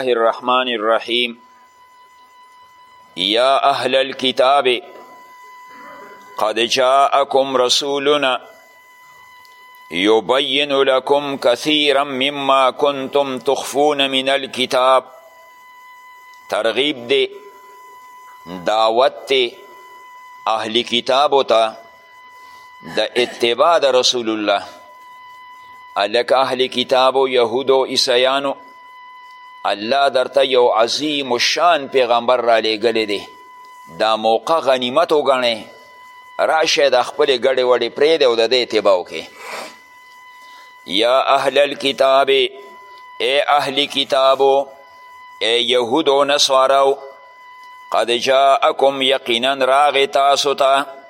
الله الرحمن الرحيم يا أهل الكتاب قد جاءكم رسولنا يبين لكم كثيرا مما كنتم تخفون من الكتاب ترغيب دي دعوت دي أهل تا دا د اتباع د رسول الله الک اهل کتابو یهودو عیسیانو الله درته یو عظیم و شان پیغمبر را لیږلی دی دا موقع غنیمت وګڼئ راشه د خپلې ګډې وډې پرېږدی او د دې اتباع وکړئ یا اهل الکتاب ای اهل کتابو ای یهود و نصاراو قد جاءکم یقینا راغی تاسو ته تا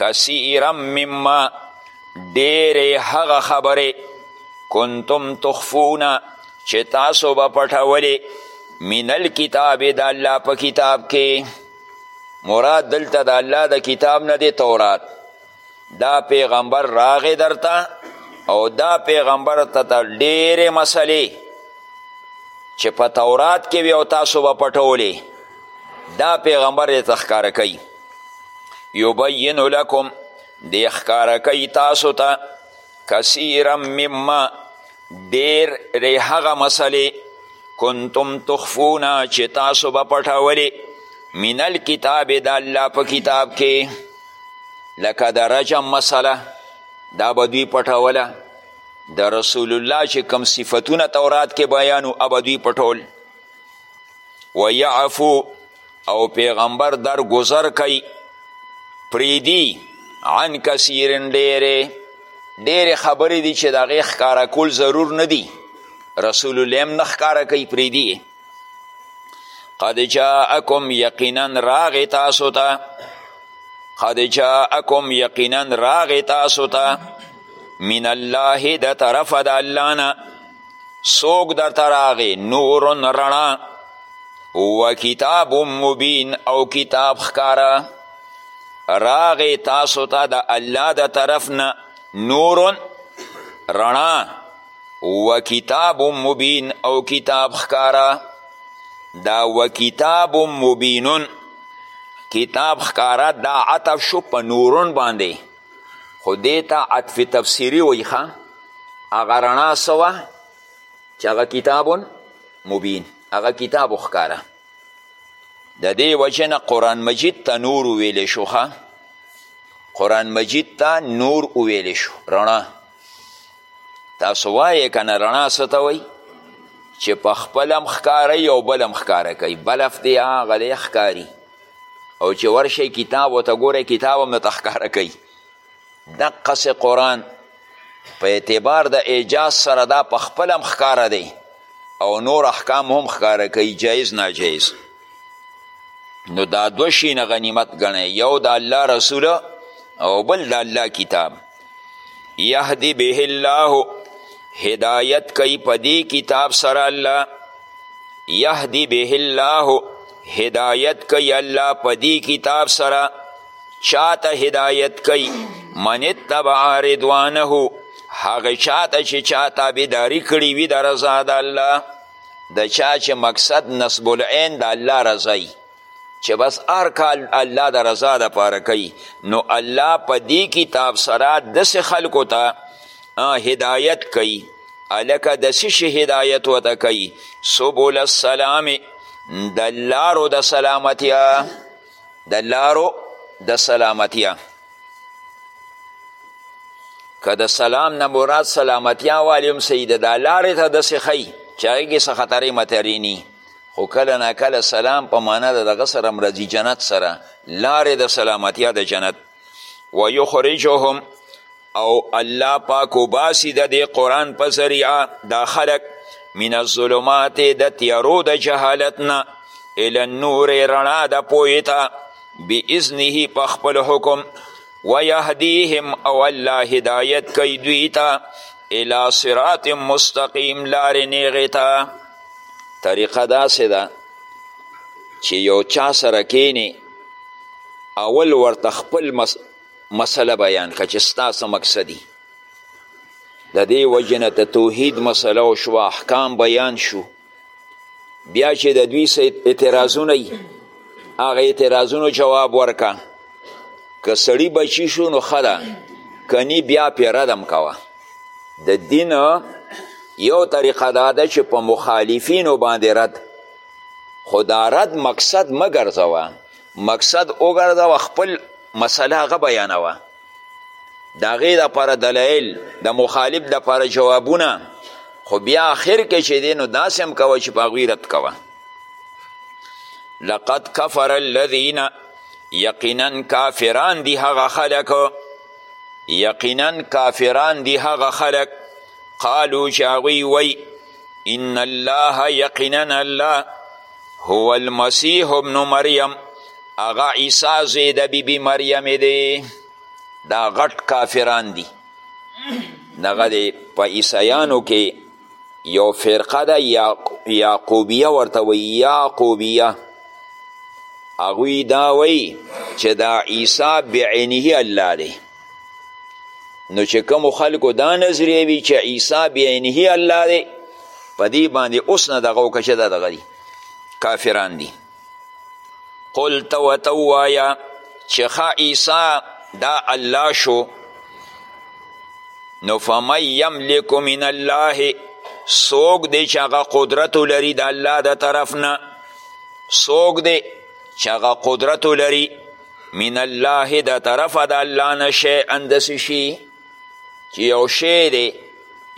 کثیرا مما ډیرې هغه خبرې کنتم تخفونه چې تاسو به پټولې من الکتاب د الله په کتاب کې مراد دلته د الله د کتاب نه دی تورات دا پیغمبر راغې درته او دا پیغمبر ته ته ډیرې مسلې چې په تورات کې وي او تاسو به پټولې دا پیغمبر یې ته ښکاره کوي یبین لکم دی ښکاره کوي تاسو ته کثیرا مما ډیر ری هغه مسلې کنتم تخفونه چې تاسو به پټولې من الکتاب د الله په کتاب کې لکه د رجم مسله دا به دوی پټوله د رسول الله چې کم صفتونه تورات کې بیانو ابدوی پټول ویعفو او پیغمبر در گذر کوي پریدي عن کثیرن ډیرې ډیرې خبرې دي چې د هغې ښکاره کول ضرور نه دي رسول الله هم نه ښکاره کوي پریدي قد جاءکم یقینا راغې تاسو ته قد جاءکم یقینا راغې تاسو ته من الله د طرفه د الله نه څوک درته راغی نورن رڼا و کتاب مبین او کتاب ښکاره راغی تاسو ته د الله د طرف نه نورن رڼا و کتاب مبین او کتاب ښکاره دا و کتاب مبینون کتاب ښکاره دا عطف شو په نورن باندې خو دې ته عطف تفسیري وایي ښه هغه رڼا څه وه چې هغه کتاب مبین هغه کتاب ښکاره د دې وجه نه قرآن مجید ته نور وویلی شو ښه قرآن مجید ته نور وویلی شو رڼا تاسو وایې که نه رڼا څه ته وایي چې په خپل هم ښکاره او بل هم ښکاره کوي بلف دی هغه دی ښکاري او چې ورشئ کتاب ورته ګورئ کتاب هم درته ښکاره کوي دقسې قرآن په اعتبار د اعجاز سره دا په خپل هم ښکاره دی او نور احکام هم ښکاره کوي جایز ناجایز نو دا دو شینه غنیمت ګڼی یو د الله رسول او بل د الله کتاب یهدی به الله هدایت کوي په دې کتاب سره الله یهدی به الله هدایت کوي الله په دې کتاب سره چاته هدایت کوي من اتبع رضوانه هغه چاته چې چا تابعداري کړې وي د رضا د الله د چا چې مقصد نصب العین د الله رضا چې بس هر کال الله د رضا د پاره کوي نو الله په دې کتاب سره داسې خلکو ته هدایت کوي هلکه د څه شي هدایت ورته کوي سبل السلام د لارو د سلامتیا د لارو د سلامتیا که د سلام نه مراد سلامتیا والي هم صحیح ده دا لارې ته داسې ښیي چې هغې کې څه خطرې مطرې نی خو کله نا کله سلام په معنا د دغه سره هم راځي جنت سره لارې د سلامتیا د جنت ویخرجهم او الله پاک وباسي د دې قرآن په ذریعه دا خلک من الظلمات د تیارو د جهالت نه الی النور رڼا د پوهې ته باذنه په خپل حکم ویهدیهم او الله هدایت کوي دوی ته الی صراط مستقیم لارې نیغې ته طریقه داسې ده چې یو چا سره کینې اول ورته خپل مس... مسله بیان که چې ستا څه مقصدي د دې وجې نه ته توحید مسله وشو احکام بیان شو بیا چې د دوی څه اعتراضونه یي هغه اعتراضونو جواب ورکه که سړی بچی شو نو ښه ده کنی بیا پې ردم کوه د دین یو طریقه دا ده چې په مخالفینو باندې رد خو دا رد مقصد مه ګرځوه مقصد وګرځوه خپل مسله هغه بیانوه د هغې دپاره دلایل د مخالف دپاره جوابونه خو بیا آخر کې چې دی نو داسې هم کوه چې په هغوی رد کوه لقد کفر الذین یقینا کافران دی هغه خلک یقینا کافران دی هغه خلق قالو چې هغوی وی ان الله یقینا الله هو المسیح ابن مریم هغه عیسی زوی د بیبي مریم دی دا غټ کافران دي دغه دی په عیسیانو کې یو فرقه ده یعقوبیه ورته وی یعقوبیه هغوی دا وی چې دا عیسی بعینه الله دی نو چې کوم خلکو دا نظریه وي چې عیسی بعینه الله دی په دې باندې اوس نه دغه وکړه چې دا دغه دي کافران دي قل ته ورته ووایه چې ښه عیسی دا الله شو نو فمن یملک من الله څوک دی چې هغه قدرت لري د الله د طرف نه څوک دی چې هغه قدرت لري من الله د طرفه د الله نه شی اندسې شي چې یو شی دی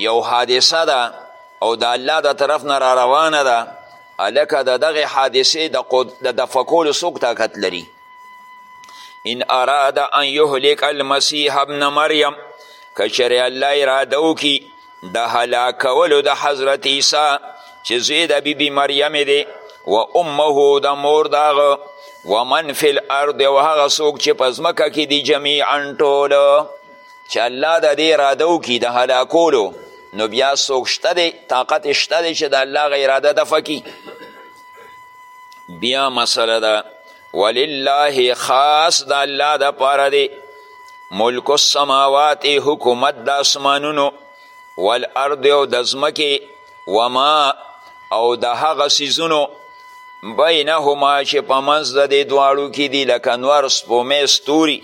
یو حادثه ده او د الله د طرف نه را روانه ده هلکه د دغې حادثې د دفع کولو څوک طاقت لري ان اراد ان یهلک المسیح ابن مریم که چېرې الله اراده وکړي د هلاکولو د حضرت عیسی چې زوی د بیبي مریم دی و امه د مور د هغه و من فی الارض او هغه څوک چې په ځمکه کې دي جمیعا ټول چې الله د دې اراده وکړي د هلاکولو نو بیا څوک شته دی طاقت شته دی چې د الله غ اراده دفع کړي بیا مسله ده ولله خاص د الله د پاره دی ملک السماوات حکومت د اسمانونو والارض او د ځمکې وما او د هغه څیزونو بینهما چې په منځ د دې دواړو کې دي لکه نور سپومې ستوري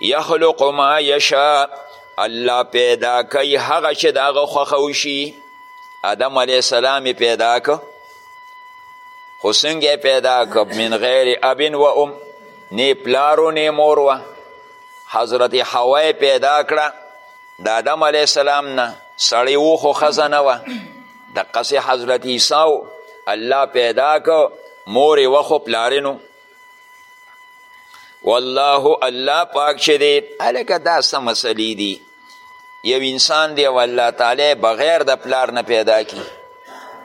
یخلق ما یشا الله پیدا کوي هغه چې د هغه خوښه وشي آدم علیه السلام یې پیدا که خو څنګه یې پیدا که من غیر ابن و ام نه پلار و نه مور وه حضرت حوا یې پیدا کړه د آدم علیه السلام نه سړی و خو ښځه نه وه دقسې حضرت عیسی الله پیدا که مور یې وه خو پلارې نو والله الله پاک چې دی هلکه دا څه مسلې دي یو انسان دی او الله تعالی بغیر د پلار نه پیدا کی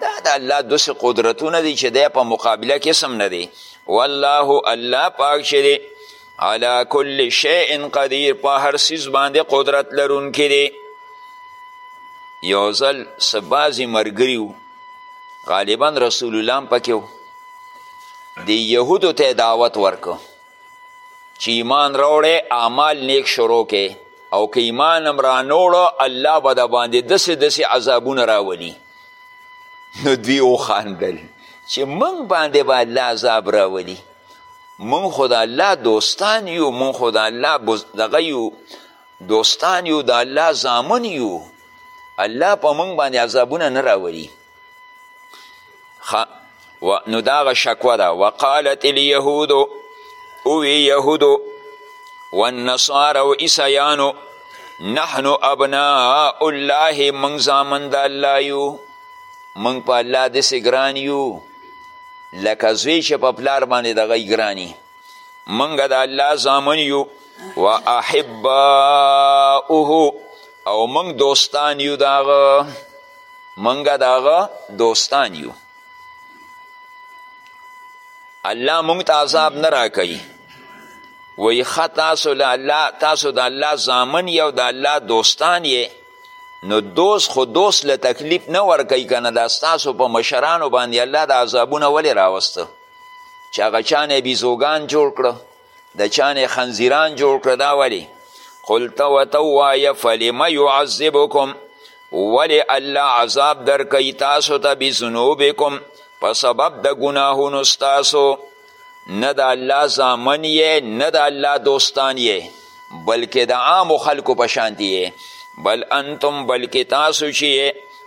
دا د الله دوسې قدرتونه دي چې دی په مقابله کې سم نه دی والله الله پاک چې دی علا کل شیء قدیر په هر څیز باندې قدرت لرونکی دی یو ځل څه بعضې ملګري غالبا رسول الله هم پکې د یهودو ته دعوت ورکو چې ایمان راوړی اعمال نیک شروع کې او که ایمان هم رانوړو الله به د باندې داسې داسې عذابونه راولي نو دوی وخاندل چې موږ باندې به الله عذاب راولي موږ خو د الله دوستان یو موږ خو د الله دغه یو دوستان یو د الله زامن یو الله په موږ باندې عذابونه نه راولي و نو داغه شکوه ده وقالت اليهود اوی یهودو والنصارى و عیسیانو نحن ابناء الله من زامن د الله یو من په الله داسې ګران یو لکه زوی چې په پلار باندې د غی ګرانی منګه د الله زامن یو و احباؤه او منګ دوستان یو داغه منګه د هغه دوستان یو الله مونږ ته عذاب نه راکوي وایي ښه تاسو له الله تاسو د الله زامن یې او د الله دوستان یې نو دوست خو دوست له تکلیف نه ورکوي که نه دا ستاسو په مشرانو باندې الله د عذابونه ولې راوسته چې هغه چا نه بیزوګان جوړ کړه د چانې خنزیران جوړ کړه دا ولی قلت وته ووایه فلم یعذبکم ولی الله عذاب درکوي تاسو ته بذنوبکم په سبب د ګناهونو ستاسو نه د الله زامن یې نه د الله دوستان یې بلکې د عامو خلکو په شانتي یې بل انتم بلکې تاسو چې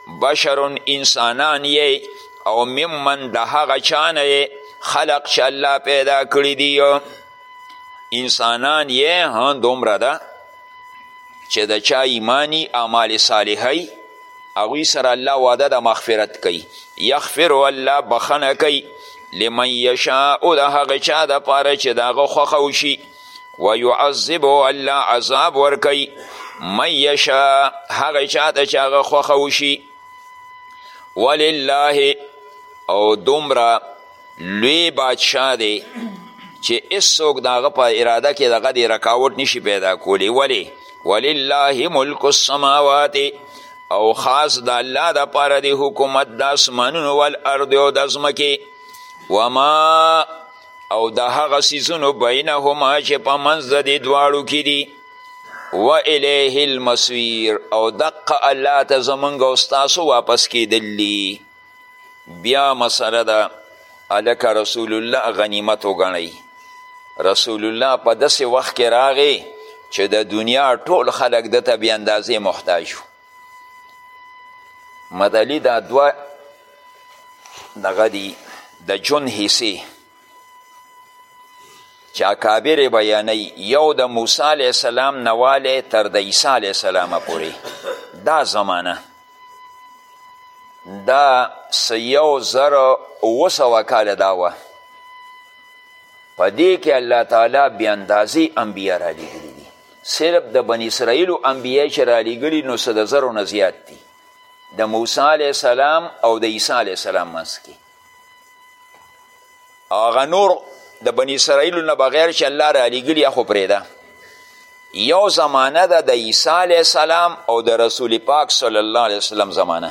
بشر انسانان یی او ممن د هغه چانه یی خلق چې الله پیدا کړی دی انسانان یې ها دومره ده چې د چا ایمانی اعمال صالحی هغوی سره الله وعده د مغفرت کوي یغفر الله بخنه کوي لمن یشاء د هغه چا دپاره چې د هغه خوښه وشي ويعذب او الله عذاب ورکوي من یشا هغه چاته چې هغه خوښه وشي ولله او دومره لوی بادشاه دی چې هیڅوک د هغه په اراده کې دغه دی رکاوټ نشي پیدا کولی ولې ولله ملک السماوات او خاص د الله د پاره دی حکومت د اسمانونو والارض او د ځمکې وما او د هغه سیزونو بینهما چې په منځ د دې دواړو کې دي و الیه المسویر او دقه الله ته زمونږ او ستاسو واپس کیدل دي بیا مسله ده هلکه رسول الله غنیمت وګڼئ رسول الله په داسې وخت کې راغی چې د دنیا ټول خلک ده ته بې اندازې محتاج وو مدلی دا دوه دغه دی د جون حصې چې اکابر بیانوي یو د موسی علیه السلام نه والی تر د عیسی علیه السلامه پورې دا زمانه دا څه یو زر اووه سوه کاله دا وه په دې کې الله تعالی بې اندازې انبیا رالیږلي صرف د بنی اسرائیلو انبیای چې رالیږلي نو څه د زرو نه زیات دي د موسی علیه السلام او د عیسی علیه السلام منځ کې او هغه نور د بنی اسرائیلو نه بغیر چې الله رالیږلي خو پرېږده یو زمانه ده د عیسی علیه السلام او د رسول پاک صلی الله علیه وسلم زمانه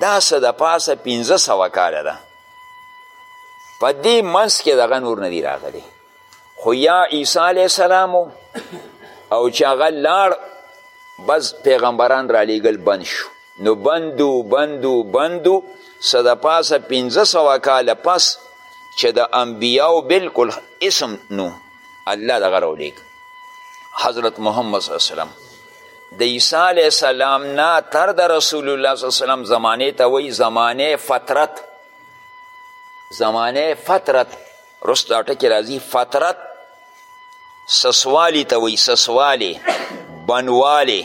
دا څه د پاسه پنځه سوه کاله ده په دې منځ کې دغه نور نه دي راغلی خو یا عیسی علیه السلام او چې هغه لاړ بس پیغمبران را لیږل بند شو نو بندو بندو بندو څه د پاسه پنځه سوه کاله پس چې د انبیاو بلکل اسم نو الله دغه راولیږ حضرت محمد صلی وسلم د عیسی علیه السلام نه تر د رسول الله صلی وسلم زمانې ته وایي زمانې فترت زمانه فترت رست دا ټکی راځي فترت سسوالی ته وایي سسوالی بنوالی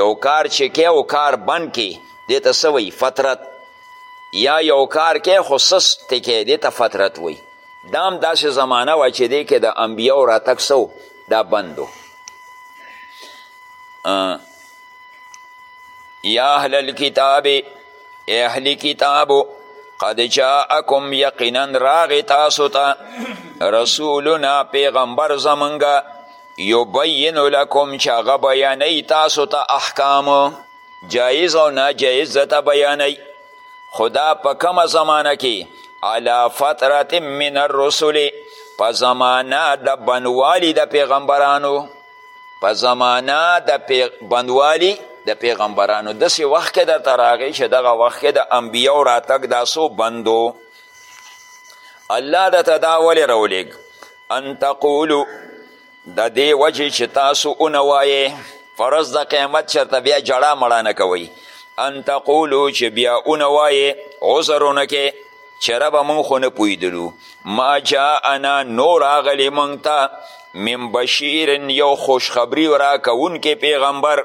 یو کار چې کې او کار بن کې دې ته څه وایي فترت یا یو کار کې خو سس ته کې دې ته فترت وایي دا هم داسې زمانه وه چې دې کې د انبیاو راتګ سو دا بندو یا اهل الكتاب اهل کتابو قد جاءکم یقینا راغی تاسو ته تا رسولنا پیغمبر زمونږ یبین لکم چې هغه بیانوي تاسو ته تا احکام جایز او ناجایز درته بیانوي خو دا په کومه زمانه کې علی فترة من الرسل په زمانه د بنوالي د پیغمبرانو په زمانه د بندوالي د پیغمبرانو داسې وخت کې درته راغی چې دغه وخت کې د انبیاو راتګ دا څو بندو الله درته دا ولې راولېږ ان تقولو د دې وجې چې تاسو ونه وایې فرض د قیامت چرته بیا جړا مړا نه کوئ ان تقولو چې بیا ونه وایې عذرونه کې چې ربه مونږ خو نه پوهېدلو ما جاءنا نو راغلی مونږ ته من بشیر یو خوشخبري راکوونکی پیغمبر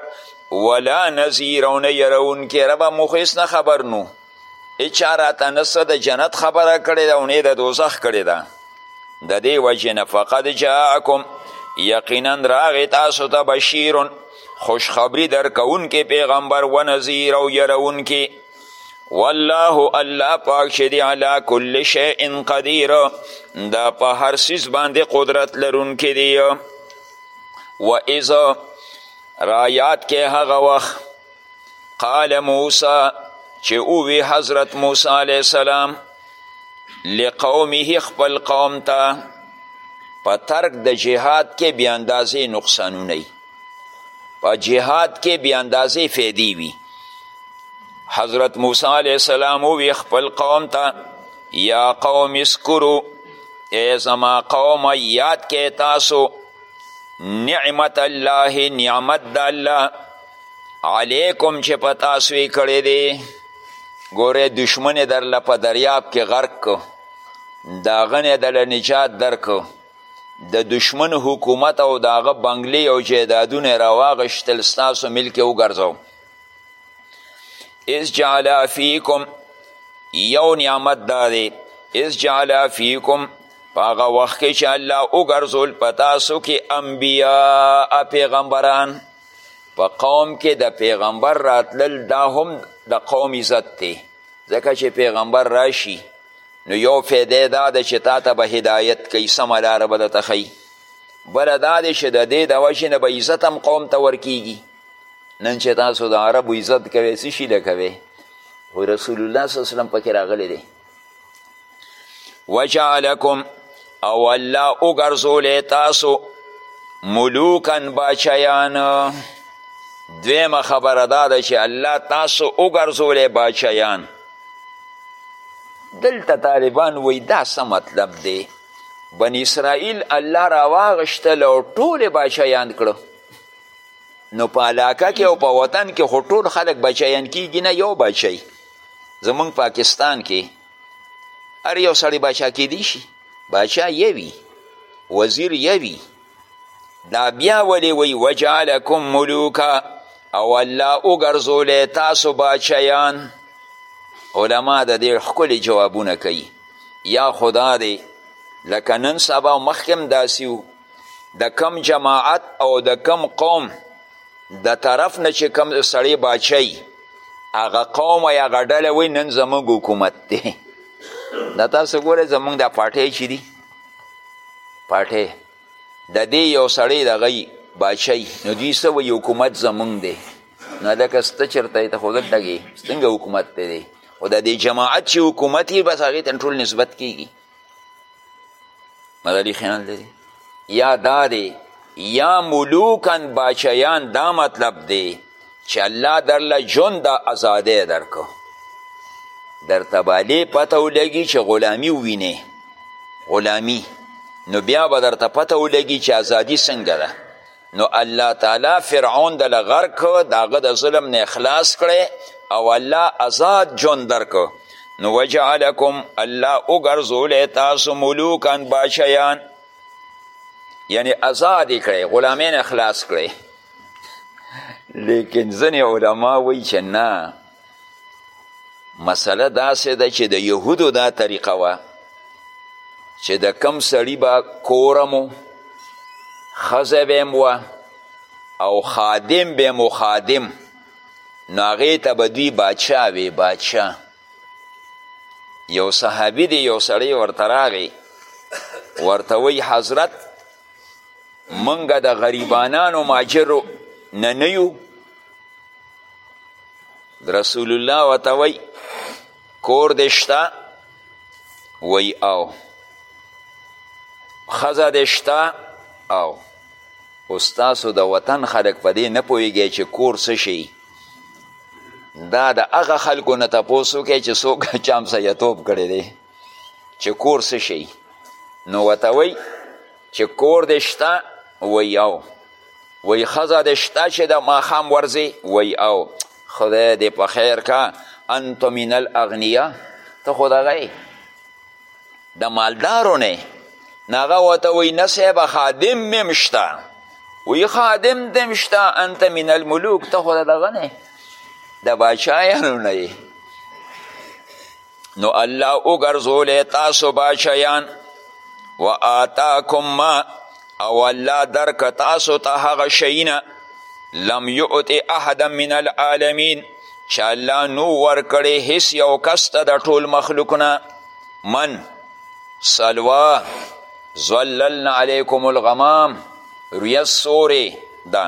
ولا نذیر او نه یروونکی ربه مونږ خو هېڅ نه خبر نو هېچا راته نه څه د جنت خبره کړې ده او نه د دوزخ کړې ده د دې وجې نه فقد جاءکم یقینا راغې تاسو ته بشیر خوشخبري درکوونکی پیغمبر و نذیر او یروونکی والله الله پاک چې دی علا کل شیء قدیر دا په هر څیز باندې قدرت لرونکی دی و اذ رایات کې هغه وخت قال موسی چې اووی حضرت موسی علیه السلام لقومه خپل قوم ته په ترک د جهاد کې بیا اندازې نقصانونه په جهاد کې بې اندازې فیدې وي حضرت موسی علیه السلام ووی خپل قوم ته یا قوم اسکرو ای زما قوم یاد کې تاسو نعمت الله نعمت د الله علیکم چې په تاسو یې کړی دی ګوره دشمن یې درله په دریاب کې غرق کو د هغه نه دله نجات درکو د دشمن حکومت او د هغه بنګلې او جایدادونه را واغشتل ستاسو ملک یې وګرځوم اس جعل فیکم یو نعمت دا دی اس جعل فیکم په هغه وخت کې چې الله وګرځول په تاسو کې انبیا پیغمبران په قوم کې د پیغمبر راتلل دا هم د قوم عزت دی ځکه چې پیغمبر راشي نو یو فیده دا ده چې تا ته به هدایت کوي سمه لاره به درته ښیي بله دا دی چې د دې د وجې نه به عزت هم قوم ته ورکیږي نن چې تاسو د عربو عزت کوئ څه شي له کوئ خو رسول الله صلی وسلم پکې راغلی دی وجعلکم او الله وګرځولی تاسو ملوکن باچیان دویمه خبره دا ده چې الله تاسو وګرځولی باچیان دلته طالبان وی دا څه مطلب دی بن اسرائیل الله راواغشتل او ټول باچیان کړو نو په علاقه کې او په وطن کې خو ټول خلک بچیان کیږي نه یو بچی زمونږ پاکستان کې هر یو سړی باچا کیدی شي باچا یوي وزیر یوي دا بیا ولې وی وجعلکم ملوکا او الله وګرځولی تاسو باچیان علما د دې ښکلې جوابونه کوي یا خدا دی لکه نن سبا مخکې هم داسې د کم جماعت او د کم قوم د طرف نه چې کم سړی باچی هغه قوم یا هغه ډله وایي نن زموږ حکومت دی دا تاسو ګورئ زموږ دا پاټۍ چې دي پاټۍ د دې یو سړی دغه باچی نو دوی څه وایي حکومت زموږ دی نو لکه سته چېرته یې ته خو دلته کې څنګه حکومت پرې دی خو د دې جماعت چې حکومت یې بس هغې ته ټول نسبت کیږي مداري خیال دی یا دا دی یا ملوکن باچیان دا مطلب دی چې الله درله ژوند د ازادۍ درکو درته بالې پته ولګي چې غلامي ووینې غلامي نو بیا به درته پته ولګي چې ازادي څنګه ده نو الله تعالی فرعون د لغر کو داغه د ظلم نه اخلاص کړي او الله آزاد جون درکو نو وجعلکم الله وګرځول تاسو ملوکان بادشاهان یعنی آزاد کړي غلامین اخلاص کړي لیکن ځنې علما وایي چې نه مسله داسې ده چې د یهودو دا طریقه وه چې د کم سړي به کورم و ښځه به هم وه او خادم به هم خادم نو هغې ته به دوی باچا وې باچا یو صحابي دی یو سړی ورته راغی ورته وی حضرت منګه د غریبانانو ماجرو نه نه یو رسول الله ورته وایي کور دې شته وایي او ښځه دې شته او او ستاسو د وطن خلک په دې نه پوهېږی چې کور څه شي دا د هغه خلکو نه تپوس وکړئ چې څوک چا همسایتوب کړی دی چې کور څه شي نو ورته وایي چې کور دې شته وایي او وی ښځه دې شته چې د ماښام ورځې وی او خدای دې په خیر کا انت من الاغنیا ته خو دغه د مالدارو نه نه هغه ورته وایي نه صاحبه خادم مې هم شته وی خادم دې هم شته انت من الملوک ته خو دغه نه د باچایانو نه نو الله وګرځولی تاسو بادشاهیان و آتاکم ما او الله درک تاسو ته هغه شیونه لم یؤت احدا من العالمین چې الله نو ورکړی هیڅ یو کس ته د ټول مخلوق نه من سلوا زللنا علیکم الغمام ریس سوری دا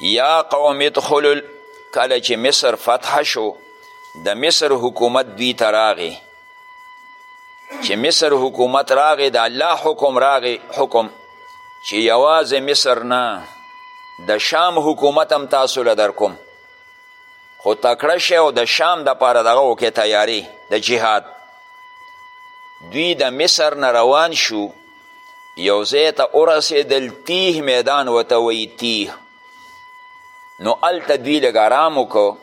یا قوم ادخلو کله چې مصر فتح شو د مصر حکومت دوی ته راغی چې مصر حکومت راغی د الله حکم راغی حکم چې یوازې مصر نه د شام حکومت هم تاسو له در کوم خو تکړه شی او د شام دپاره دغه وکړې تیاری د جهاد دوی د مصر نه روان شو یو ځای ته ورسېدل تیه میدان ورته وایي تیه نو هلته دوی لږ ارام وکړو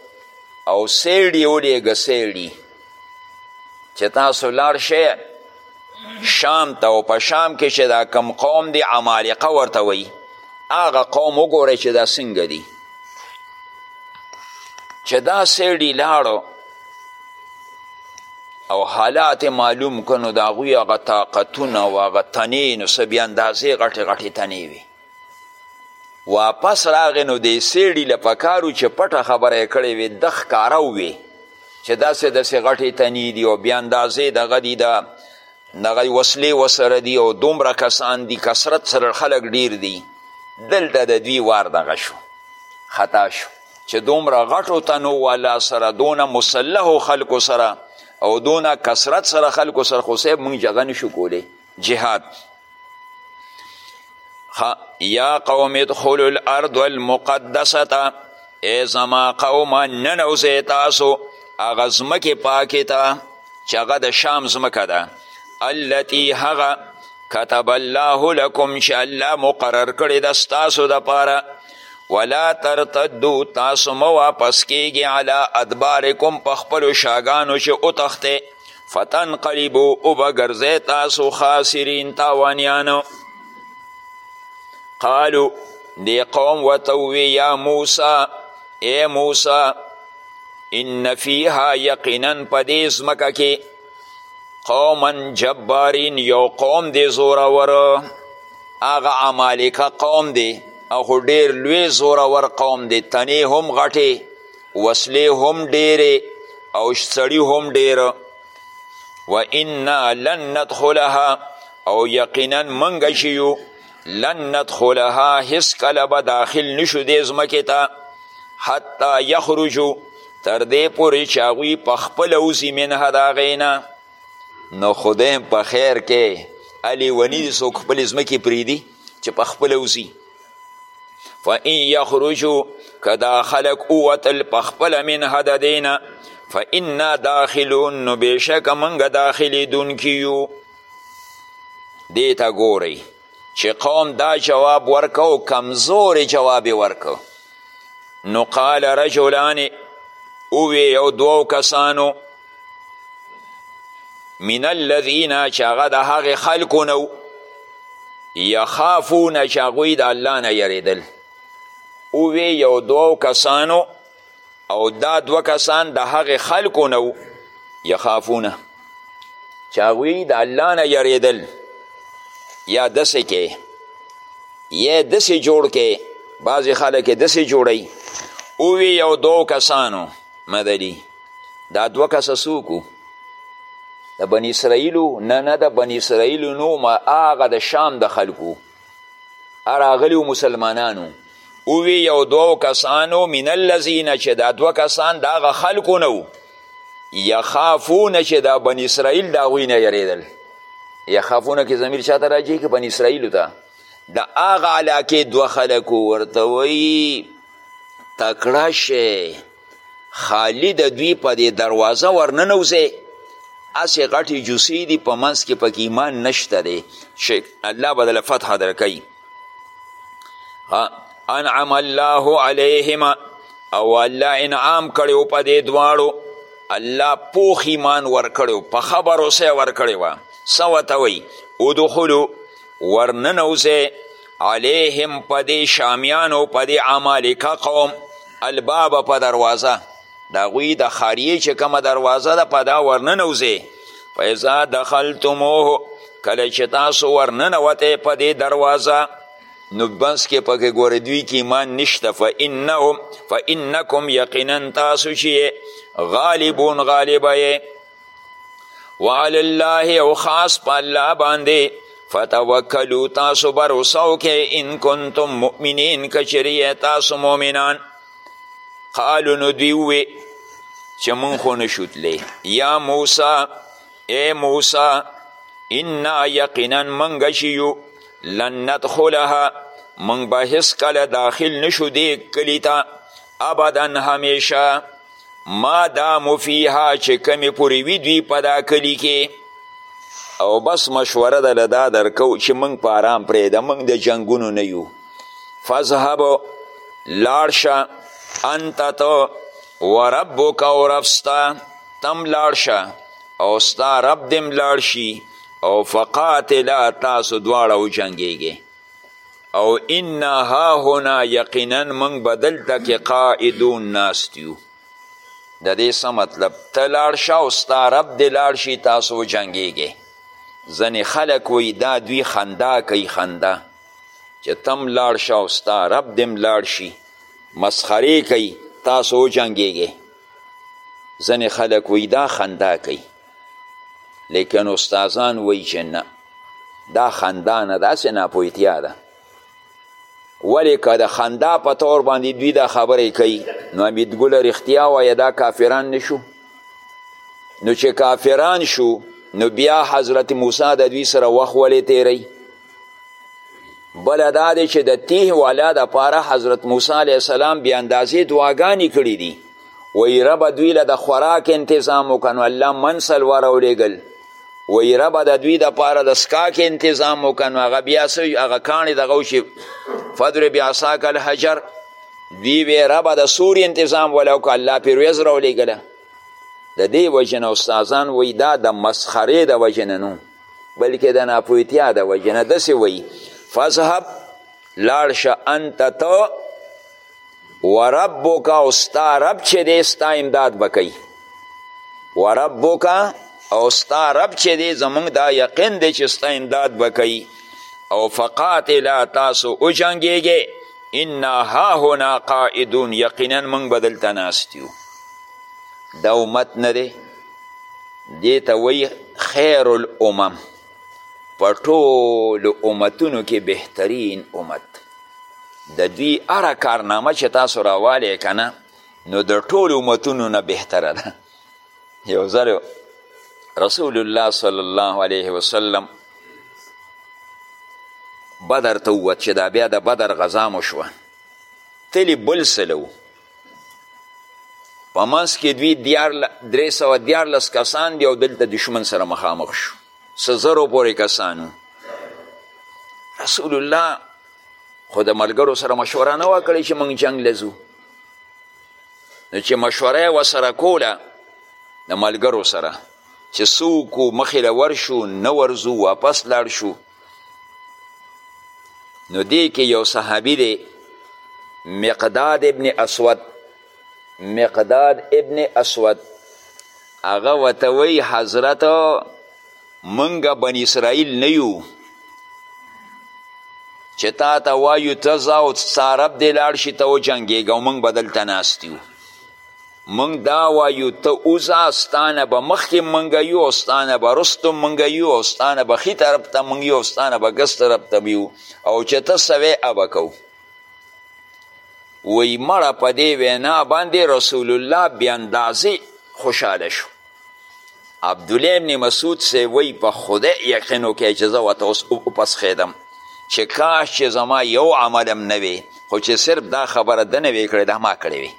او سیډ یې ولیږه سیډي چې تاسو لاړ شئ شام ته او په شام کې چې دا کم قوم دی عمالقه ورته وایي هغه قوم وګورئ چې دا څنګه دي چې دا سیډي لاړو او حالات معلوم کنو د هغوی هغه طاقتونه او هغه تنې نو څه بیا اندازې غټې غټې تنې وي واپس راغی نو دې سیډي له پکارو چې پټه خبره یې کړې وي د ښکاره ووي چې داسې داسې غټې تنې دي او بیا اندازې دغه دي د دغه وسلې وسره دي او دومره کسان دي کثرت سره خلک ډیر دي دلته د دوی وار دغه شو خطا شو چې دومره غټو تنو والا سره دونه مسلحو خلکو سره او دونه کثرت سره خلکو سره خو صاحب مونږ جګه نشو کولی جهاد یا قوم ادخلوا الارض المقدسه ای زما قومه ننوځئ تاسو هغه ځمکې پاکې ته چې هغه د شام ځمکه ده التي هغه کتب الله لکم چې الله مقرر کړې ده ستاسو دپاره ولا ترتدو تاسو مه واپس کیږي علی ادبارکم په خپلو شاګانو چې وتښتئ فتنقلبو او بگرزه تاسو خاسرین تاوانیانو قالو دی قوم وتوی یا موسی ای موسی ان فیها یقینا په دې ځمکه کې قوما جبارین یو قوم دی زورور هغه عمالقه قوم دی او خو ډیر لوی زورور قوم دی تنې هم غټې وسلې هم ډېرې او سړي هم ډېر و انا لن ندخلها او یقینا منګ چې یو لن ندخلها هیڅ کله به داخل نشو دې ځمکې ته حتی یخرجو تر دې پورې چې هغوی په خپله وځي منها د هغې نه نو خدای په خیر کې علي وني دي څوک خپلې ځمکې پرېږدي چې په خپله وځي فإن یخرجو که دا خلق اووتل په خپله منها د دې نه فإنا داخلون نو بېشکه موږ داخلېدونکي یو دې ته ګورئ چې قوم دا جواب ورکو کمزورې جواب یې ورکو نو قال رجلان اووې یو دوو کسانو من الذین چې هغه د هغې خلکو نه یخافون چې هغوی د الله نه یریدل اووی یو دوو کسانو او دا دوه کسان د هغې خلکو نه یخافونه چې هغوی د الله نه یریدل یا دسې کې یا دسې جوړ کې بعضې خلک یې دسې جوړوي اووی یو دوو کسانو مدلی دا دوه کسه څوک وو د بني اسرائیلو نه نه د بني اسرائیلو نو ما هغه د شام د خلکو راغلي مسلمانانو اووی یو دوو کسانو من الذین چې دا دوه کسان د هغه خلکو نه وو یخافونه چې دا بني اسرائیل د هغوی نه یریدل یخافونه کې ضمیر چاته راجع که بني اسرائیلو ته د هغه علاقې دوه خلکو ورته وایي تکړه شی خالی د دوی په دې دروازه ورننوځئ هسې غټې جوسې دي په منځ کې پکې ایمان نشته دی چې الله به دله فتحه درکوي انعم الله علیهما او الله انعام کړی و په دې دواړو الله پوخ ایمان ورکړی و په ښه بروسه یې ورکړې وه څه ورته وایي ادخلو ورننوځئ علیهم په دې شامیانو په دې عمالقه قوم الباب په دروازه د هغوی د خاریې چې کومه دروازه ده په دا ورننوځې فاذا دخلتموه کله چې تاسو ورننوتې په دې دروازه نو بس کې پکې ګورې دوی کې ایمان نشته فانهم فانکم یقینا تاسو چې غالبون غالبه وعلى الله او خاص په الله باندې فتوکلو تاسو بروسه وکړئ ان کنتم مؤمنین که چېرې تاسو مؤمنان قالو نو دوی ووې چې مونږ خو نشو تللی یا موسی ای موسی انا یقینا مونږ چې یو لن ندخلها مونږ به هېڅکله داخل نشو دې کلي ته ابدا همیشه ما دامو فیها چې کمی پوری وی دوی په دا کلی کې او بس مشوره ده له دا درکو چې موږ په آرام پرېږده موږ د جنګونو نه یو فذهب لاړ شه انت ته وربک او رب ستا تم لاړ شه او ستا رب دم لاړ شي او فقاتلا تاسو دواړه وجنګېږئ او انا ها هنا یقینا موږ به دلته کې قائدون ناست یو د دې څه مطلب ته لاړ شه او ستا رب دې لاړ شي تاسو وجنګېږئ ځینې خلک وایي دا دوی خندا کوي خندا چې تم لاړ شه او ستا رب دې هم لاړ شي مسخرې کوي تاسو وجنګېږئ ځینې خلک وایي دا خندا کوي لیکن استادان وایي چې نه دا خندا نه داسې ناپوهتیا ده ولې که د خندا په طور باندې دوی دا خبرې کوي نو امیدګله رښتیا وایه دا کافران نشو نو چې کافران شو نو بیا حضرت موسی د دوی سره وخت ولې تیری بله دا دی چې د تیه والا دپاره حضرت موسی علیه السلام بیا اندازې دعاګانې کړي دي وی ربه دوی له د خوراک انتظام وکړه نو الله من سلوا راولېږل وی ربه د دوی دپاره د څکاک انتظام وکړه نو هغه بیا څه هغه کاڼې دغه وشي فضرب عصاک الحجر دوی وی ربه د سوري انتظام وله وکړه الله پرې ورځ راولېږله د دې وجې نه استادان وایي دا د مسخرې د وجې نه نو بلکې د ناپوهتیا د وجې نه داسې وایي فذهب لاړ شه انت ته و ربک او ستا رب چې دی ستا امداد به کوي و ربک او ستا رب چې دی زمونږ دا یقین دی چې ستا امداد به کوي او فقاتلا تاسو وجنګېږئ انا هاهنا قائدون یقینا موږ به دلته ناست یو دا امت نه دی دې ته وایي خیر الامم په ټولو امتونو کې بهترین امت د دوی هره کارنامه چې تاسو راوالی که نه نو د ټول امتونو نه بهتره ده یو ځل رسول الله صلی الله علیه وسلم بدر ته ووت چې دا بیا د بدر غذا مو شوه تلي بل سلو په منځ کې دوی درې سوه دیارلس کسان دي او دلته دښمن سره مخامخ شو څه زرو پورې کسانو رسول الله خو د ملګرو سره مشوره نه وه کړې چې موږ جنګ لځو نو چې مشوره یې ورسره کوله د ملګرو سره چې څه وکړو مخې له ورشو نه ورځو واپس لاړ شو نو دې کې یو صحابي دی مقداد ابن اسود مقداد ابن اسود هغه وته وی حضرت منګه بن اسرائیل نه یو چې تا ته وایو ته ځه او ستا رب دې لاړ شي ته وجنګېږه او موږ به دلته ناست یو موږ دا وایو ته وځه ستانه به مخکې موږ یو او ستانه به رستو موږ یو او ستانه به ښي طرف ته موږ یو او ستانه به ګس طرف ته یو او چې ته سوې ابه کوو وی مړه په دې وینا باندې رسول الله بې اندازې خوشحاله شو عبدالله ابن مسعود سه وی په خدای یقین وکړئ چې زه ورته اوس وپسخېدم چې کاش چې زما یو عمل هم نه وي خو چې صرف دا خبره ده نه وی کړې دا ما کړې وي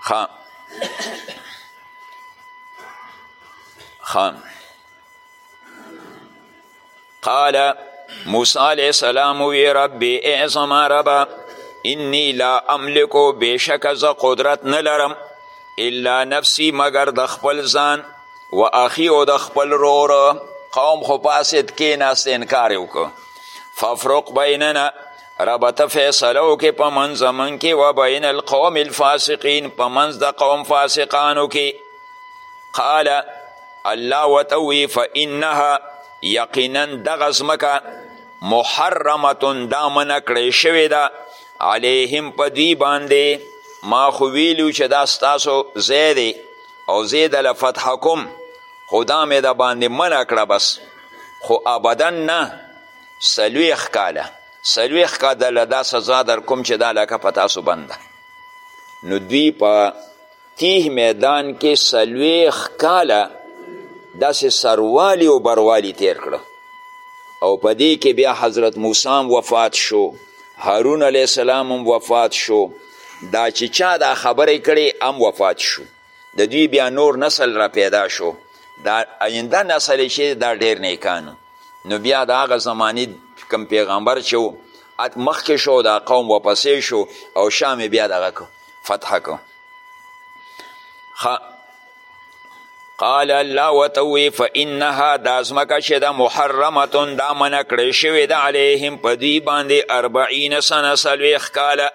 خان خان قال موسی علیه السلام وی رب ای زما ربه انی لا املکو بېشکه زه قدرت نه لرم الا نفسی مګر د خپل ځان و اخی او د خپل رور قوم خو پاسد کېناست انکار یې وکړو فافرق بیننا ربه ته فیصله وکړې په منځ زمونږ کې و بین القوم الفاسقین په منځ د قوم فاسقانو کې قاله الله ورته ووی فانها یقینا دغه ځمکه محرمتون دا منع کړی شوې ده علیهم په دوی باندې ما خو ویلو چې دا ستاسو ځای دی او زه دله فتح کوم خو دا مې د باندې منع کړه بس خو ابدا نه څلوېښت کاله څلوېښت کاله دا سزا در کوم چې دا لکه په تاسو بنده نو دوی په تیه میدان کې سلویخ کاله داسې سروالی او بروالی تیر کړه او په دې کې بیا حضرت موسی هم وفات شو هارون علیه السلام هم وفات شو دا چې چا دا خبرې کړې هم وفات شو د دوی بیا نور نسل را پیدا شو دا آینده نسل چې دا ډیر نیکانو نو بیا د هغه زمانې کم پیغمبر چې و مخکې شو دا قوم وپسې شو او شام بیا دغه کو فتح کو قال الله ورته ووی فانها دا ځمکه چې ده محرمتون دا منع کړی شوې ده علیهم په دوی باندې اربعین سنه څلوېښت کاله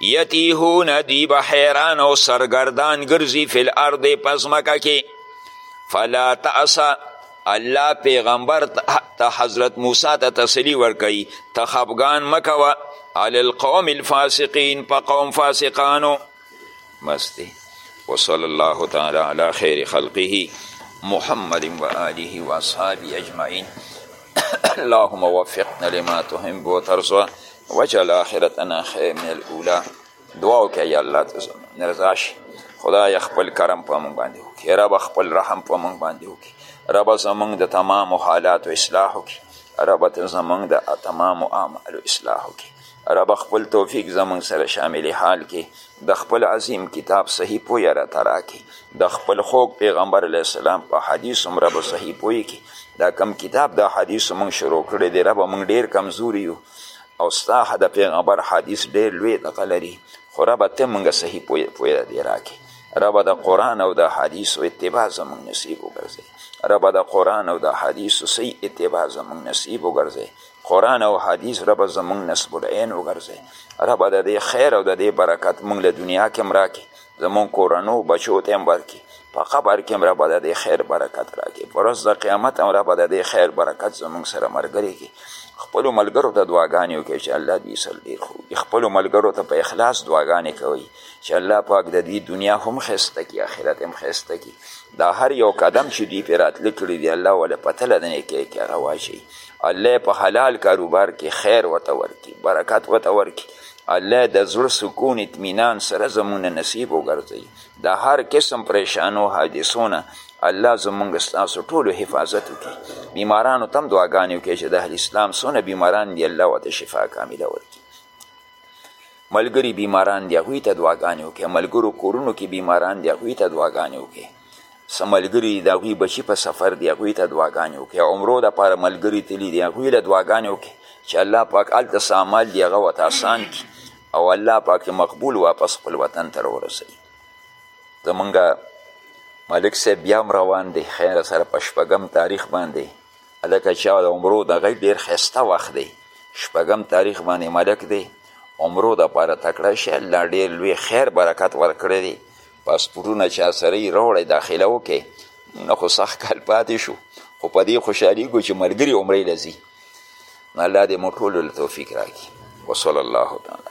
یتیهون دوی به حیران او سرګردان ګرځي فی الارض په ځمکه کې فلا تأسه الله پیغمبر ته حضرت موسی ته تسلی ورکوي ته خفګان مه کوه علی القوم الفاسقین په قوم فاسقانو بس دی وصلی الله تعالی علی خیر خلقه محمد و آله و اصحابه اجمعین اللهم وفقنا لما تحب وترضى واجعل آخرتنا خير من الأولى دعا وکړه یا الله ته زموږ رضا شي خدای خپل کرم په موږ باندې وکړي رب خپل رحم په موږ باندې وکړي رب زموږ د تمامو حالاتو اصلاح وکړي رب ته زموږ د تمامو اعمالو اصلاح وکړي رب خپل توفیق زموږ سره شامل حال کې د خپل عظیم کتاب صحیح پوی را ترا کې د خپل خوږ پیغمبر علیه السلام په حدیث هم رب صحیح پوی کې دا کم کتاب دا حدیث مونږ شروع کړی دی رب مونږ ډیر کمزوري یو او ستا د پیغمبر حدیث ډیر لوی دغه لري خو ربه ته موږ صحیح پوی پوی دی راکې ربه د قرآن او د حدیثو اتباع زموږ نصیب وګرځي ربه د قرآن او د حدیثو صحیح اتباع زموږ نصیب وګرځي قرآن او حدیث ربه زموږ نصب العین وګرځي ربه د دې خیر او د دې برکت موږ له دنیا کې هم راکې زموږ کورنو بچو ته هم ورکړي په قبر کې هم ربه د دې خیر برکت راکړي په ورځ د قیامت هم ربه د دې خیر برکت زموږ سره ملګري کړي خپلو ملګرو ته دعاګانې وکړي چې الله دوی سره ډېر خو خپلو ملګرو ته په اخلاص دعاګانې کوي چې الله پاک د دوی دنیا هم ښایسته کړي آخرت هم ښایسته کړي دا هر یو قدم چې دوی پرې راتله کړي دي الله وله په تله د نیکۍ کې هغه واچوي الله په حلال کاروبار کې خیر ورته ورکړي برکت ورته ورکړي الله د زړه سکون اطمینان سره زمونږ نصیب وګرځوي د هر قسم پریشانو حادثو نه الله زمونږ ستاسو ټولو حفاظت وکړي بیمارانو تم دعاګانې وکړي چې د اهل اسلام څونه بیماران دي الله ورته شفا کامله ورکړي ملګري بیماران دي هغوی ته دعاګانې وکړي ملګرو کورونو کې بیماران دي هغوی ته دعاګانې وکړي څه ملګري د هغوی بچي په سفر دي هغوی ته دعاګانې وکړي عمرو دپاره ملګري تللي دي هغوی له دعاګانې وکړي چې الله پاک هلته څه اعمال دي هغه ورته اسان کړي او الله پاک مقبول واپس خپل وطن ته راورسوي زمونږ ملک صاحب بیا هم روان دی خیر سره په شپږم تاریخ باندې هلکه چا د عمرو دغه ډېر ښایسته وخت دی شپږم تاریخ باندې ملک دی عمرو دپاره تکړه شي الله ډېر لوی خیر برکت ورکړی دی پاسپورټونه چا سره یې راوړی داخله وکړي نه خو سخت کال پاتې شو خو په دې خوشحالیږو چې ملګري عمرې له ځي الله دې مو ټولو له توفیق راکړي وصلی الله تعالی